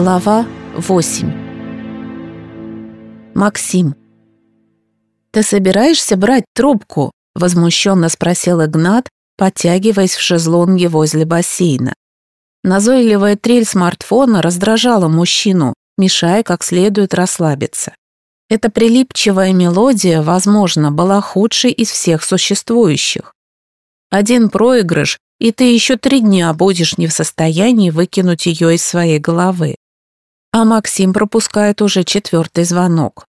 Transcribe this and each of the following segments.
Глава 8 Максим «Ты собираешься брать трубку?» – возмущенно спросил Игнат, подтягиваясь в шезлонге возле бассейна. Назойливая трель смартфона раздражала мужчину, мешая как следует расслабиться. Эта прилипчивая мелодия, возможно, была худшей из всех существующих. Один проигрыш, и ты еще три дня будешь не в состоянии выкинуть ее из своей головы. А Максим пропускает уже четвертый звонок.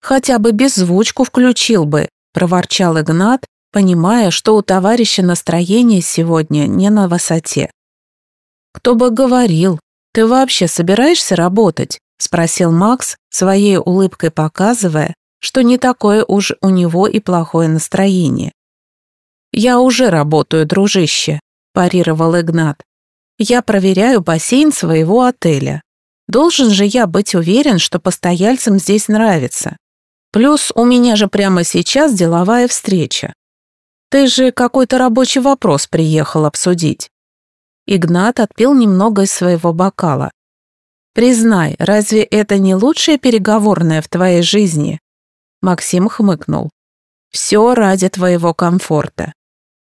«Хотя бы беззвучку включил бы», – проворчал Игнат, понимая, что у товарища настроение сегодня не на высоте. «Кто бы говорил, ты вообще собираешься работать?» – спросил Макс, своей улыбкой показывая, что не такое уж у него и плохое настроение. «Я уже работаю, дружище», – парировал Игнат. «Я проверяю бассейн своего отеля. Должен же я быть уверен, что постояльцам здесь нравится. Плюс у меня же прямо сейчас деловая встреча. Ты же какой-то рабочий вопрос приехал обсудить». Игнат отпил немного из своего бокала. «Признай, разве это не лучшее переговорное в твоей жизни?» Максим хмыкнул. «Все ради твоего комфорта.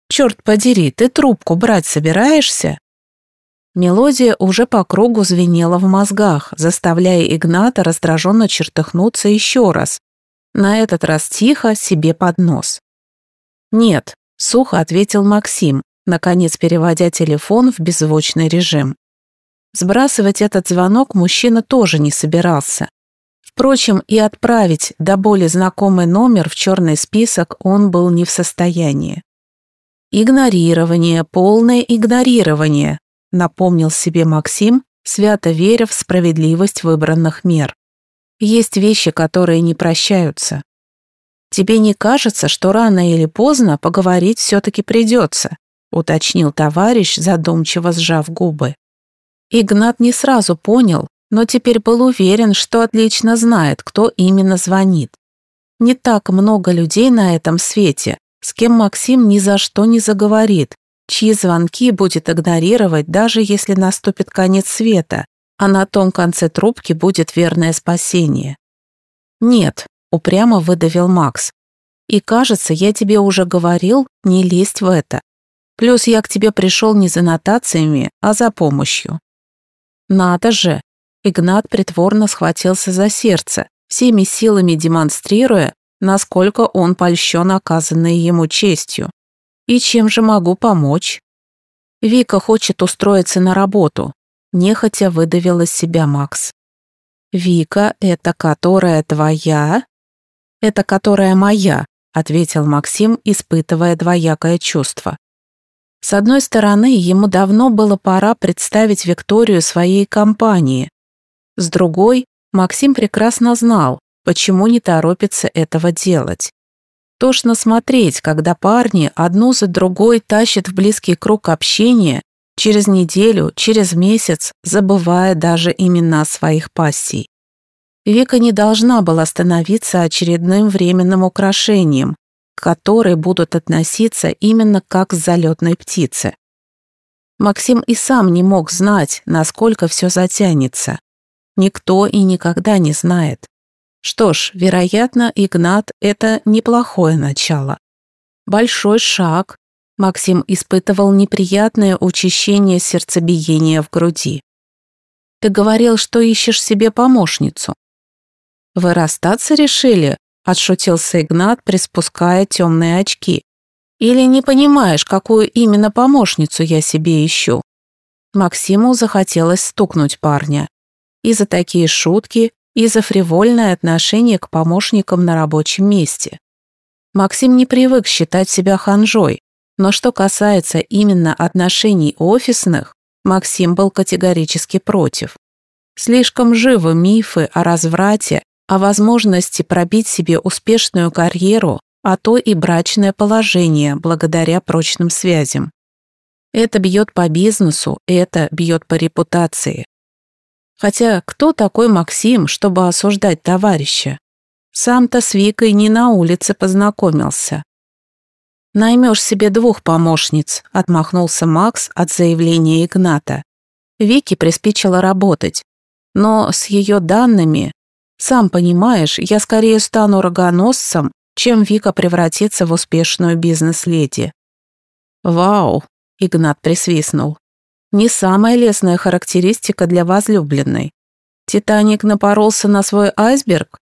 Черт подери, ты трубку брать собираешься?» Мелодия уже по кругу звенела в мозгах, заставляя Игната раздраженно чертыхнуться еще раз. На этот раз тихо, себе под нос. «Нет», — сухо ответил Максим, наконец переводя телефон в беззвучный режим. Сбрасывать этот звонок мужчина тоже не собирался. Впрочем, и отправить до боли знакомый номер в черный список он был не в состоянии. «Игнорирование, полное игнорирование», напомнил себе Максим, свято веря в справедливость выбранных мер. Есть вещи, которые не прощаются. Тебе не кажется, что рано или поздно поговорить все-таки придется, уточнил товарищ, задумчиво сжав губы. Игнат не сразу понял, но теперь был уверен, что отлично знает, кто именно звонит. Не так много людей на этом свете, с кем Максим ни за что не заговорит, чьи звонки будет игнорировать, даже если наступит конец света, а на том конце трубки будет верное спасение. «Нет», — упрямо выдавил Макс. «И кажется, я тебе уже говорил, не лезть в это. Плюс я к тебе пришел не за нотациями, а за помощью». «Надо же!» Игнат притворно схватился за сердце, всеми силами демонстрируя, насколько он польщен оказанной ему честью. «И чем же могу помочь?» «Вика хочет устроиться на работу», – нехотя выдавил из себя Макс. «Вика – это которая твоя?» «Это которая моя», – ответил Максим, испытывая двоякое чувство. С одной стороны, ему давно было пора представить Викторию своей компании. С другой, Максим прекрасно знал, почему не торопится этого делать. Тошно смотреть, когда парни одну за другой тащат в близкий круг общения, через неделю, через месяц, забывая даже имена своих пассий. Вика не должна была становиться очередным временным украшением, к которой будут относиться именно как к залетной птице. Максим и сам не мог знать, насколько все затянется. Никто и никогда не знает. Что ж, вероятно, Игнат – это неплохое начало. Большой шаг. Максим испытывал неприятное учащение сердцебиения в груди. Ты говорил, что ищешь себе помощницу. Вы расстаться решили? Отшутился Игнат, приспуская темные очки. Или не понимаешь, какую именно помощницу я себе ищу? Максиму захотелось стукнуть парня. И за такие шутки, и за фривольное отношение к помощникам на рабочем месте. Максим не привык считать себя ханжой, но что касается именно отношений офисных, Максим был категорически против. Слишком живы мифы о разврате, о возможности пробить себе успешную карьеру, а то и брачное положение благодаря прочным связям. Это бьет по бизнесу, это бьет по репутации. Хотя кто такой Максим, чтобы осуждать товарища? Сам-то с Викой не на улице познакомился. «Наймешь себе двух помощниц», — отмахнулся Макс от заявления Игната. Вике приспичило работать, Но с ее данными, сам понимаешь, я скорее стану рогоносцем, чем Вика превратится в успешную бизнес-леди. «Вау!» — Игнат присвистнул. «Не самая лестная характеристика для возлюбленной. Титаник напоролся на свой айсберг?»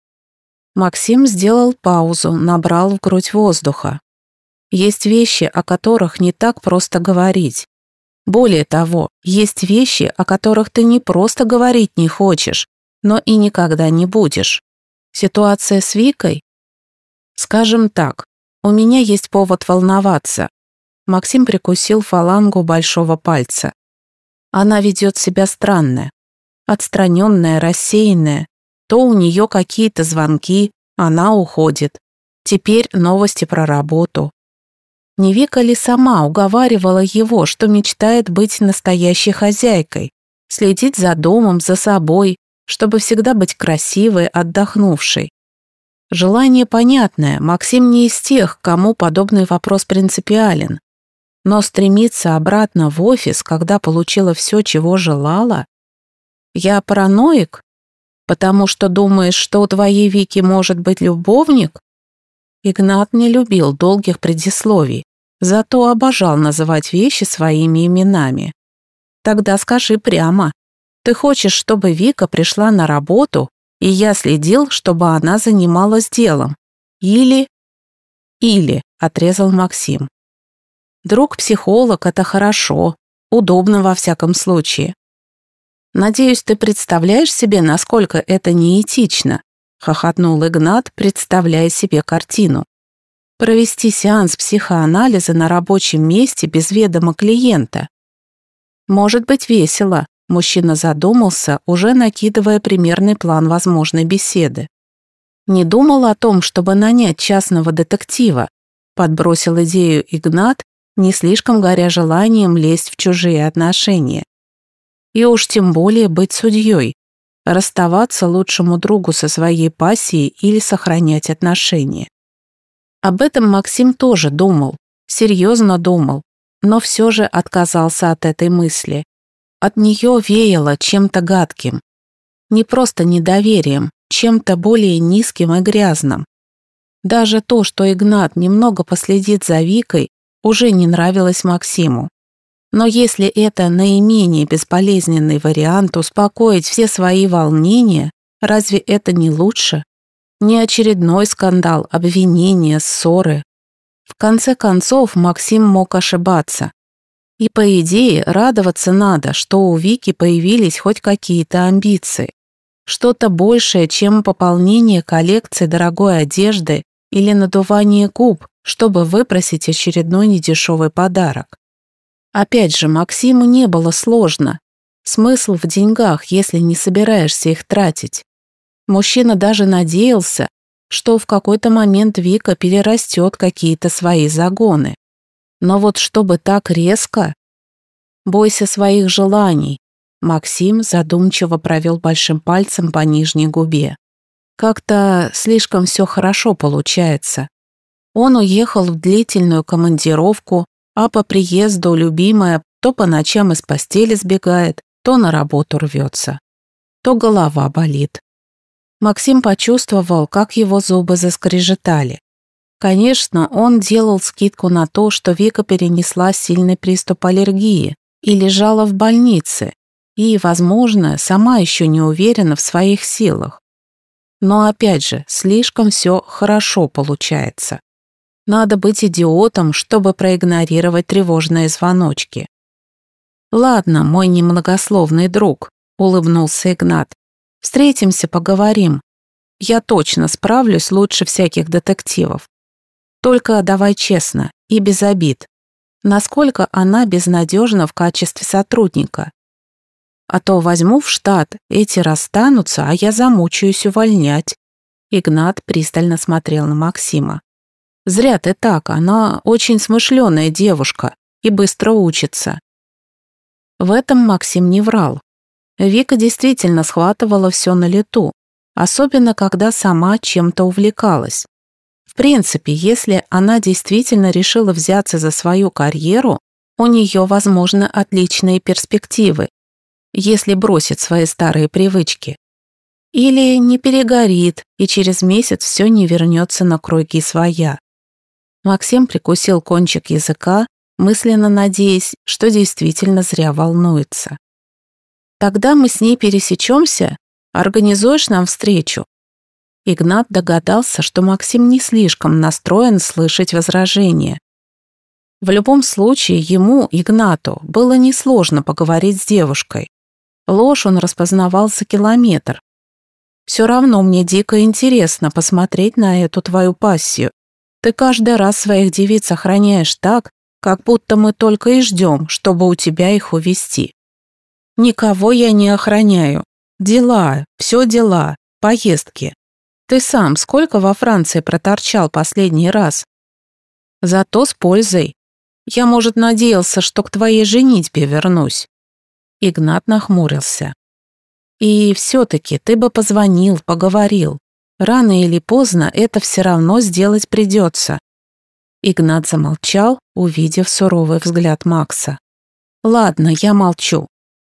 Максим сделал паузу, набрал в грудь воздуха. Есть вещи, о которых не так просто говорить. Более того, есть вещи, о которых ты не просто говорить не хочешь, но и никогда не будешь. Ситуация с Викой? Скажем так, у меня есть повод волноваться. Максим прикусил фалангу большого пальца. Она ведет себя странно. Отстраненная, рассеянная. То у нее какие-то звонки, она уходит. Теперь новости про работу. Не Вика ли сама уговаривала его, что мечтает быть настоящей хозяйкой, следить за домом, за собой, чтобы всегда быть красивой, отдохнувшей? Желание понятное, Максим не из тех, кому подобный вопрос принципиален. Но стремиться обратно в офис, когда получила все, чего желала? Я параноик? Потому что думаешь, что у твоей Вики может быть любовник? Игнат не любил долгих предисловий. Зато обожал называть вещи своими именами. Тогда скажи прямо. Ты хочешь, чтобы Вика пришла на работу, и я следил, чтобы она занималась делом? Или... Или, отрезал Максим. Друг-психолог — это хорошо, удобно во всяком случае. Надеюсь, ты представляешь себе, насколько это неэтично, хохотнул Игнат, представляя себе картину. Провести сеанс психоанализа на рабочем месте без ведома клиента. Может быть весело, мужчина задумался, уже накидывая примерный план возможной беседы. Не думал о том, чтобы нанять частного детектива, подбросил идею Игнат, не слишком горя желанием лезть в чужие отношения. И уж тем более быть судьей, расставаться лучшему другу со своей пассией или сохранять отношения. Об этом Максим тоже думал, серьезно думал, но все же отказался от этой мысли. От нее веяло чем-то гадким. Не просто недоверием, чем-то более низким и грязным. Даже то, что Игнат немного последит за Викой, уже не нравилось Максиму. Но если это наименее бесполезненный вариант успокоить все свои волнения, разве это не лучше? Не очередной скандал, обвинения, ссоры. В конце концов, Максим мог ошибаться. И по идее радоваться надо, что у Вики появились хоть какие-то амбиции. Что-то большее, чем пополнение коллекции дорогой одежды или надувание губ, чтобы выпросить очередной недешевый подарок. Опять же, Максиму не было сложно. Смысл в деньгах, если не собираешься их тратить. Мужчина даже надеялся, что в какой-то момент Вика перерастет какие-то свои загоны. Но вот чтобы так резко... Бойся своих желаний. Максим задумчиво провел большим пальцем по нижней губе. Как-то слишком все хорошо получается. Он уехал в длительную командировку, а по приезду любимая то по ночам из постели сбегает, то на работу рвется, то голова болит. Максим почувствовал, как его зубы заскрежетали. Конечно, он делал скидку на то, что Вика перенесла сильный приступ аллергии и лежала в больнице, и, возможно, сама еще не уверена в своих силах. Но опять же, слишком все хорошо получается. Надо быть идиотом, чтобы проигнорировать тревожные звоночки. «Ладно, мой немногословный друг», — улыбнулся Игнат. Встретимся, поговорим. Я точно справлюсь лучше всяких детективов. Только давай честно и без обид. Насколько она безнадежна в качестве сотрудника? А то возьму в штат, эти расстанутся, а я замучаюсь увольнять. Игнат пристально смотрел на Максима. «Зря ты так, она очень смышленая девушка и быстро учится». В этом Максим не врал. Вика действительно схватывала все на лету, особенно когда сама чем-то увлекалась. В принципе, если она действительно решила взяться за свою карьеру, у нее, возможно, отличные перспективы. Если бросит свои старые привычки. Или не перегорит, и через месяц все не вернется на круги своя. Максим прикусил кончик языка, мысленно надеясь, что действительно зря волнуется. «Тогда мы с ней пересечемся? Организуешь нам встречу?» Игнат догадался, что Максим не слишком настроен слышать возражения. В любом случае, ему, Игнату, было несложно поговорить с девушкой. Ложь он распознавал за километр, все равно мне дико интересно посмотреть на эту твою пассию. Ты каждый раз своих девиц охраняешь так, как будто мы только и ждем, чтобы у тебя их увести. Никого я не охраняю. Дела, все дела, поездки. Ты сам сколько во Франции проторчал последний раз? Зато с пользой. Я, может, надеялся, что к твоей женитьбе вернусь. Игнат нахмурился. И все-таки ты бы позвонил, поговорил. Рано или поздно это все равно сделать придется. Игнат замолчал, увидев суровый взгляд Макса. «Ладно, я молчу.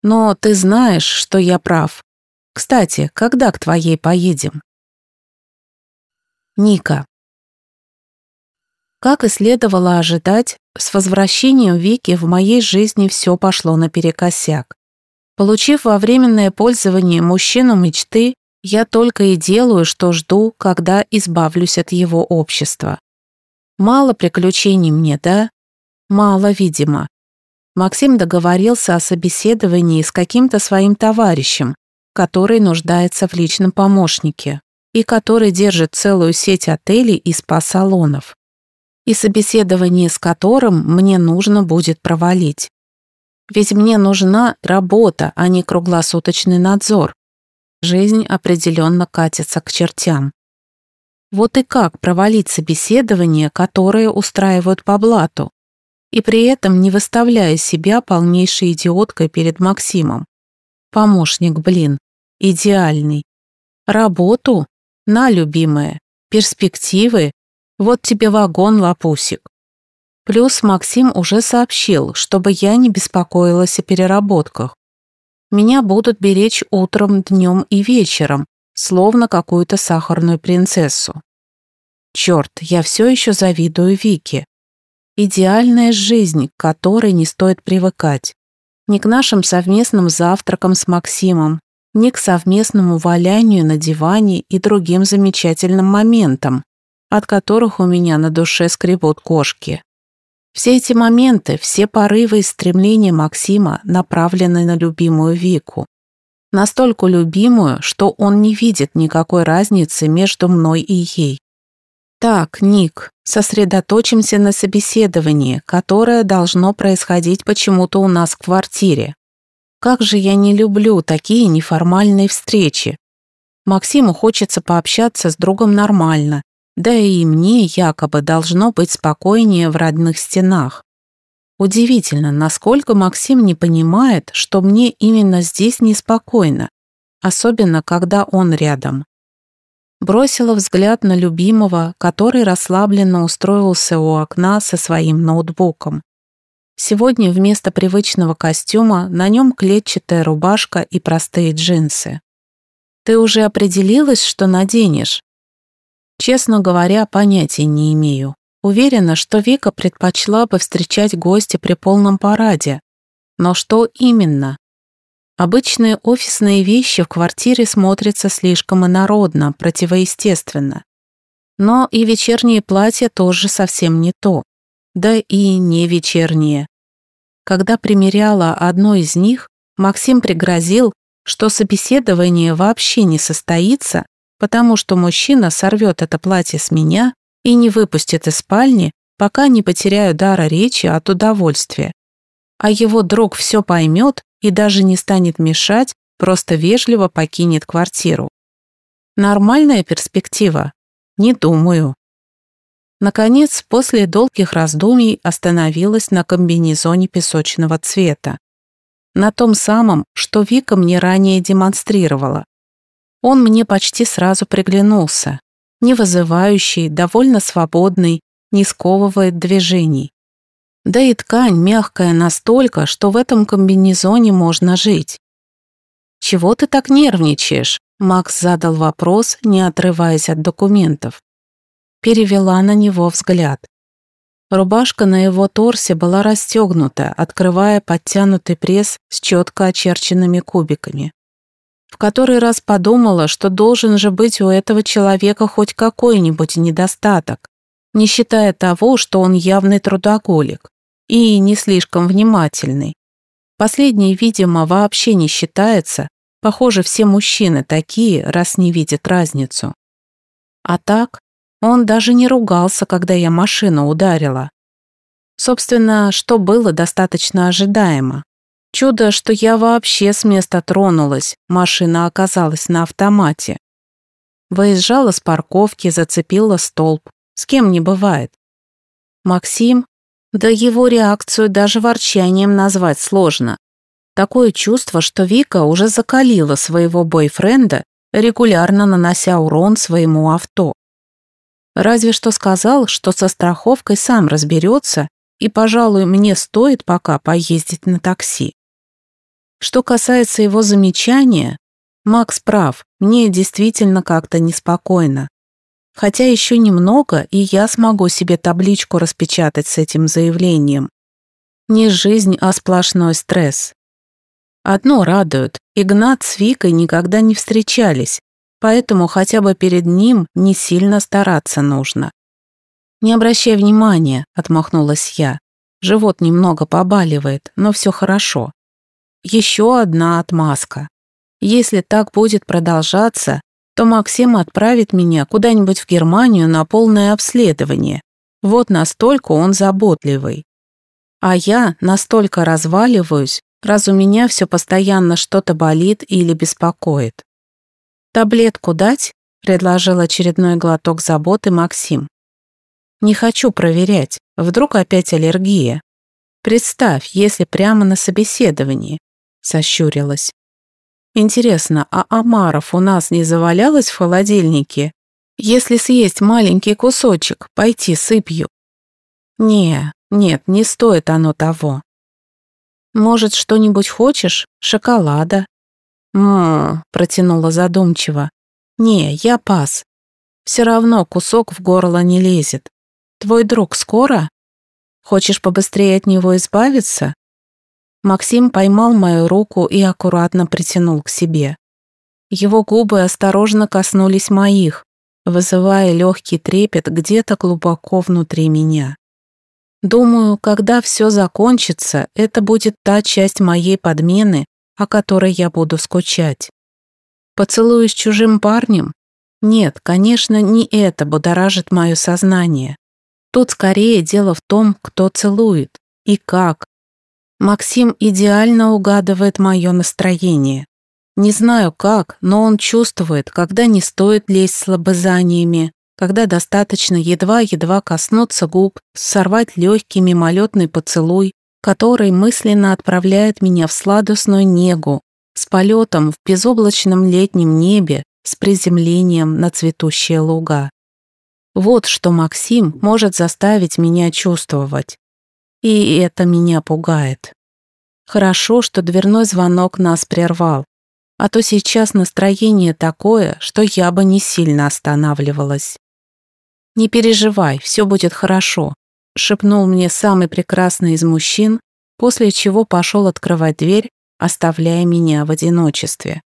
Но ты знаешь, что я прав. Кстати, когда к твоей поедем?» Ника. Как и следовало ожидать, с возвращением Вики в моей жизни все пошло наперекосяк. Получив во временное пользование мужчину мечты, я только и делаю, что жду, когда избавлюсь от его общества. Мало приключений мне, да? Мало, видимо. Максим договорился о собеседовании с каким-то своим товарищем, который нуждается в личном помощнике и который держит целую сеть отелей и спа-салонов. И собеседование с которым мне нужно будет провалить. Ведь мне нужна работа, а не круглосуточный надзор. Жизнь определенно катится к чертям. Вот и как провалить собеседование, которое устраивают по блату, и при этом не выставляя себя полнейшей идиоткой перед Максимом. Помощник, блин, идеальный. Работу? На, любимая. Перспективы? Вот тебе вагон, лапусик. Плюс Максим уже сообщил, чтобы я не беспокоилась о переработках. Меня будут беречь утром, днем и вечером, словно какую-то сахарную принцессу. Черт, я все еще завидую Вике. Идеальная жизнь, к которой не стоит привыкать. Ни к нашим совместным завтракам с Максимом, ни к совместному валянию на диване и другим замечательным моментам, от которых у меня на душе скребут кошки. Все эти моменты, все порывы и стремления Максима направлены на любимую Вику. Настолько любимую, что он не видит никакой разницы между мной и ей. Так, Ник, сосредоточимся на собеседовании, которое должно происходить почему-то у нас в квартире. Как же я не люблю такие неформальные встречи. Максиму хочется пообщаться с другом нормально, да и мне якобы должно быть спокойнее в родных стенах. Удивительно, насколько Максим не понимает, что мне именно здесь неспокойно, особенно когда он рядом. Бросила взгляд на любимого, который расслабленно устроился у окна со своим ноутбуком. Сегодня вместо привычного костюма на нем клетчатая рубашка и простые джинсы. «Ты уже определилась, что наденешь?» Честно говоря, понятия не имею. Уверена, что Вика предпочла бы встречать гостя при полном параде. Но что именно? Обычные офисные вещи в квартире смотрятся слишком инородно, противоестественно. Но и вечерние платья тоже совсем не то. Да и не вечерние. Когда примеряла одно из них, Максим пригрозил, что собеседование вообще не состоится, потому что мужчина сорвет это платье с меня и не выпустит из спальни, пока не потеряю дара речи от удовольствия. А его друг все поймет и даже не станет мешать, просто вежливо покинет квартиру. Нормальная перспектива? Не думаю. Наконец, после долгих раздумий остановилась на комбинезоне песочного цвета. На том самом, что Вика мне ранее демонстрировала. Он мне почти сразу приглянулся. Не вызывающий, довольно свободный, не сковывает движений. Да и ткань мягкая настолько, что в этом комбинезоне можно жить. чего ты так нервничаешь?» Макс задал вопрос, не отрываясь от документов. Перевела на него взгляд. Рубашка на его торсе была расстегнута, открывая подтянутый пресс с четко очерченными кубиками. В который раз подумала, что должен же быть у этого человека хоть какой-нибудь недостаток, не считая того, что он явный трудоголик и не слишком внимательный. Последний, видимо, вообще не считается. Похоже, все мужчины такие, раз не видят разницу. А так, он даже не ругался, когда я машину ударила. Собственно, что было достаточно ожидаемо. Чудо, что я вообще с места тронулась, машина оказалась на автомате. Выезжала с парковки, зацепила столб. С кем не бывает. Максим, да его реакцию даже ворчанием назвать сложно. Такое чувство, что Вика уже закалила своего бойфренда, регулярно нанося урон своему авто. Разве что сказал, что со страховкой сам разберется, и, пожалуй, мне стоит пока поездить на такси. Что касается его замечания, Макс прав, мне действительно как-то неспокойно. Хотя еще немного, и я смогу себе табличку распечатать с этим заявлением. Не жизнь, а сплошной стресс. Одно радует, Игнат с Викой никогда не встречались, поэтому хотя бы перед ним не сильно стараться нужно. «Не обращай внимания», — отмахнулась я. «Живот немного побаливает, но все хорошо». Еще одна отмазка. Если так будет продолжаться, то Максим отправит меня куда-нибудь в Германию на полное обследование. Вот настолько он заботливый. А я настолько разваливаюсь, раз у меня все постоянно что-то болит или беспокоит. «Таблетку дать?» – предложил очередной глоток заботы Максим. «Не хочу проверять, вдруг опять аллергия. Представь, если прямо на собеседовании», – сощурилась. «Интересно, а омаров у нас не завалялось в холодильнике? Если съесть маленький кусочек, пойти сыпью?» «Не, нет, не стоит оно того». «Может, что-нибудь хочешь? Шоколада?» «М-м-м», протянула задумчиво. «Не, я пас. Все равно кусок в горло не лезет. Твой друг скоро? Хочешь побыстрее от него избавиться?» Максим поймал мою руку и аккуратно притянул к себе. Его губы осторожно коснулись моих, вызывая легкий трепет где-то глубоко внутри меня. Думаю, когда все закончится, это будет та часть моей подмены, о которой я буду скучать. Поцелуй с чужим парнем? Нет, конечно, не это будоражит мое сознание. Тут скорее дело в том, кто целует и как. Максим идеально угадывает мое настроение. Не знаю как, но он чувствует, когда не стоит лезть с когда достаточно едва-едва коснуться губ, сорвать легкий мимолетный поцелуй, который мысленно отправляет меня в сладостную негу, с полетом в безоблачном летнем небе, с приземлением на цветущие луга. Вот что Максим может заставить меня чувствовать. И это меня пугает. Хорошо, что дверной звонок нас прервал, а то сейчас настроение такое, что я бы не сильно останавливалась. «Не переживай, все будет хорошо шепнул мне самый прекрасный из мужчин, после чего пошел открывать дверь, оставляя меня в одиночестве.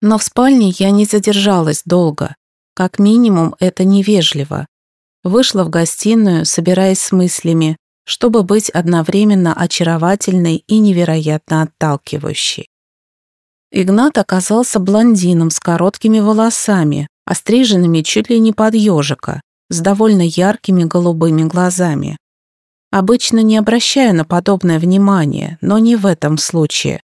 Но в спальне я не задержалась долго. Как минимум, это невежливо. Вышла в гостиную, собираясь с мыслями, чтобы быть одновременно очаровательной и невероятно отталкивающей. Игнат оказался блондином с короткими волосами, остриженными чуть ли не под ежика, с довольно яркими голубыми глазами. Обычно не обращаю на подобное внимание, но не в этом случае.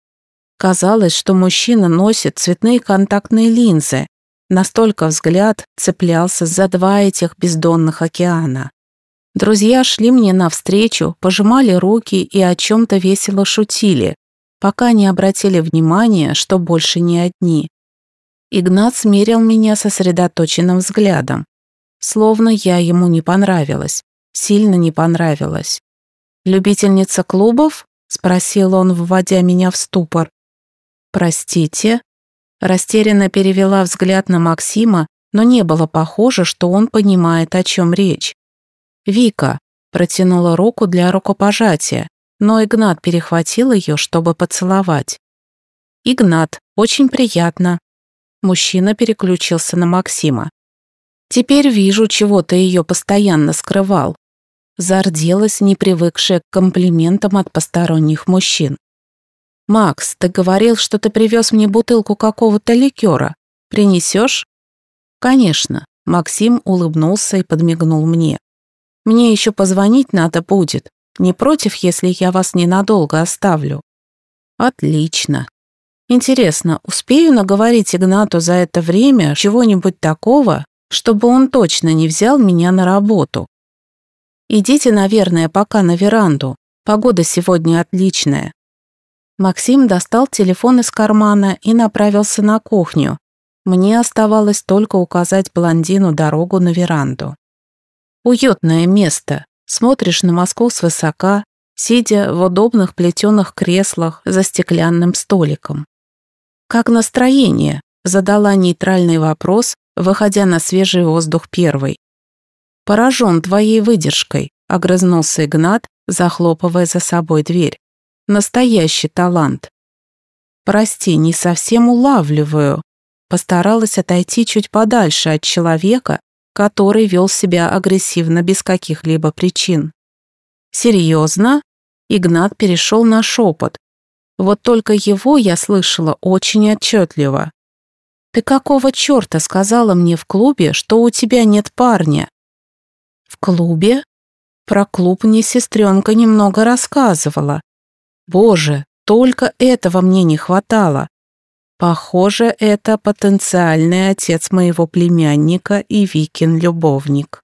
Казалось, что мужчина носит цветные контактные линзы. Настолько взгляд цеплялся за два этих бездонных океана. Друзья шли мне навстречу, пожимали руки и о чем-то весело шутили, пока не обратили внимания, что больше не одни. Игнат смерил меня сосредоточенным взглядом. Словно я ему не понравилась. Сильно не понравилась. «Любительница клубов?» — спросил он, вводя меня в ступор. «Простите?» Растерянно перевела взгляд на Максима, но не было похоже, что он понимает, о чем речь. «Вика», протянула руку для рукопожатия, но Игнат перехватил ее, чтобы поцеловать. «Игнат, очень приятно». Мужчина переключился на Максима. «Теперь вижу, чего ты ее постоянно скрывал». Зарделась, не привыкшая к комплиментам от посторонних мужчин. «Макс, ты говорил, что ты привез мне бутылку какого-то ликера. Принесешь?» «Конечно», — Максим улыбнулся и подмигнул мне. «Мне еще позвонить надо будет. Не против, если я вас ненадолго оставлю?» «Отлично. Интересно, успею наговорить Игнату за это время чего-нибудь такого, чтобы он точно не взял меня на работу? Идите, наверное, пока на веранду. Погода сегодня отличная. Максим достал телефон из кармана и направился на кухню. Мне оставалось только указать блондину дорогу на веранду. Уютное место. Смотришь на Москву свысока, сидя в удобных плетеных креслах за стеклянным столиком. «Как настроение?» – задала нейтральный вопрос, выходя на свежий воздух первой. «Поражен твоей выдержкой», – огрызнулся Игнат, захлопывая за собой дверь. Настоящий талант. Прости, не совсем улавливаю. Постаралась отойти чуть подальше от человека, который вел себя агрессивно без каких-либо причин. Серьезно? Игнат перешел на шепот. Вот только его я слышала очень отчетливо. «Ты какого черта сказала мне в клубе, что у тебя нет парня?» «В клубе?» Про клуб мне сестренка немного рассказывала, Боже, только этого мне не хватало. Похоже, это потенциальный отец моего племянника и Викин любовник.